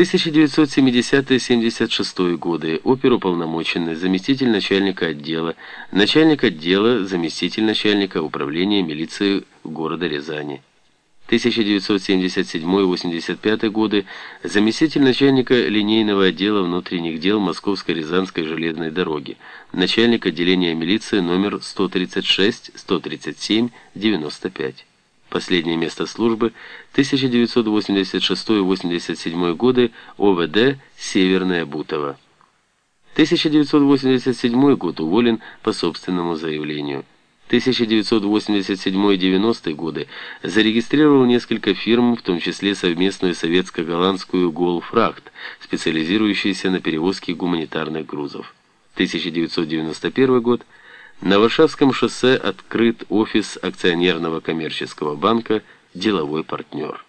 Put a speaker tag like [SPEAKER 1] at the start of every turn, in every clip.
[SPEAKER 1] 1970-76 годы оперуполномоченный, заместитель начальника отдела, начальник отдела, заместитель начальника управления милиции города Рязани. 1977-85 годы заместитель начальника линейного отдела внутренних дел Московско-Рязанской железной дороги, начальник отделения милиции номер 136-137-95. Последнее место службы 1986-87 годы ОВД Северная Бутова. 1987 год уволен по собственному заявлению. 1987-90 годы зарегистрировал несколько фирм, в том числе совместную советско-голландскую «Голфрахт», специализирующуюся на перевозке гуманитарных грузов. 1991 год на Варшавском шоссе открыт офис акционерного коммерческого банка «Деловой партнер».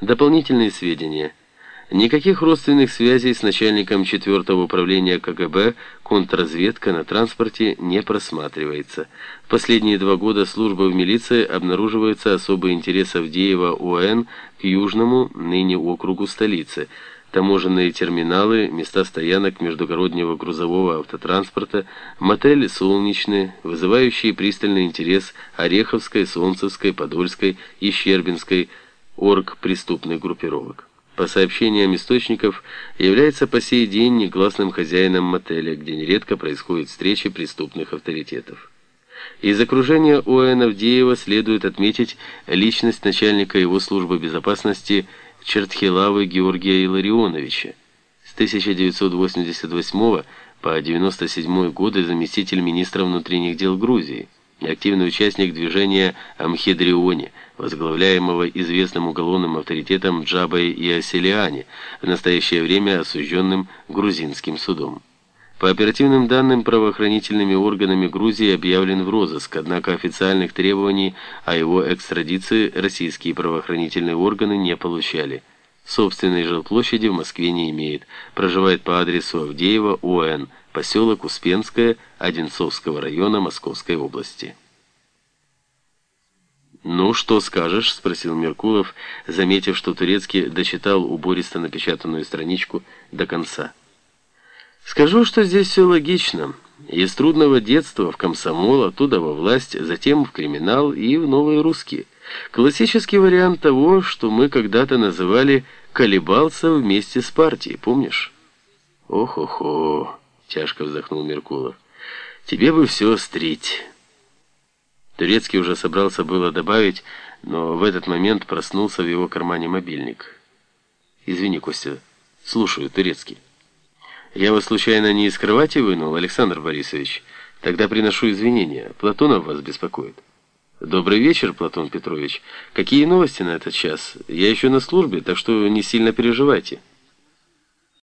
[SPEAKER 1] Дополнительные сведения – Никаких родственных связей с начальником 4 управления КГБ контрразведка на транспорте не просматривается. В последние два года служба в милиции обнаруживается особый интерес Авдеева ОН к южному, ныне округу столицы. Таможенные терминалы, места стоянок междугороднего грузового автотранспорта, мотели «Солнечный», вызывающие пристальный интерес Ореховской, Солнцевской, Подольской и Щербинской оргпреступных группировок по сообщениям источников, является по сей день негласным хозяином мотеля, где нередко происходят встречи преступных авторитетов. Из окружения ОН Авдеева следует отметить личность начальника его службы безопасности Чертхилавы Георгия Илларионовича. С 1988 по 1997 годы заместитель министра внутренних дел Грузии активный участник движения Амхедрионе, возглавляемого известным уголовным авторитетом Джабой и Аселиани, в настоящее время осужденным грузинским судом. По оперативным данным, правоохранительными органами Грузии объявлен в розыск, однако официальных требований о его экстрадиции российские правоохранительные органы не получали. Собственной жилплощади в Москве не имеет, проживает по адресу Авдеева, ОН, поселок Успенское Одинцовского района Московской области. «Ну, что скажешь?» — спросил Меркулов, заметив, что Турецкий дочитал убористо напечатанную страничку до конца. «Скажу, что здесь все логично. Из трудного детства в комсомол, оттуда во власть, затем в криминал и в новые русские. Классический вариант того, что мы когда-то называли «колебался вместе с партией», помнишь?» «Ох-охо!» Тяжко вздохнул Меркулов. Тебе бы все стрить. Турецкий уже собрался было добавить, но в этот момент проснулся в его кармане мобильник. «Извини, Костя, слушаю, Турецкий». «Я вас случайно не из кровати вынул, Александр Борисович? Тогда приношу извинения. Платонов вас беспокоит». «Добрый вечер, Платон Петрович. Какие новости на этот час? Я еще на службе, так что не сильно переживайте».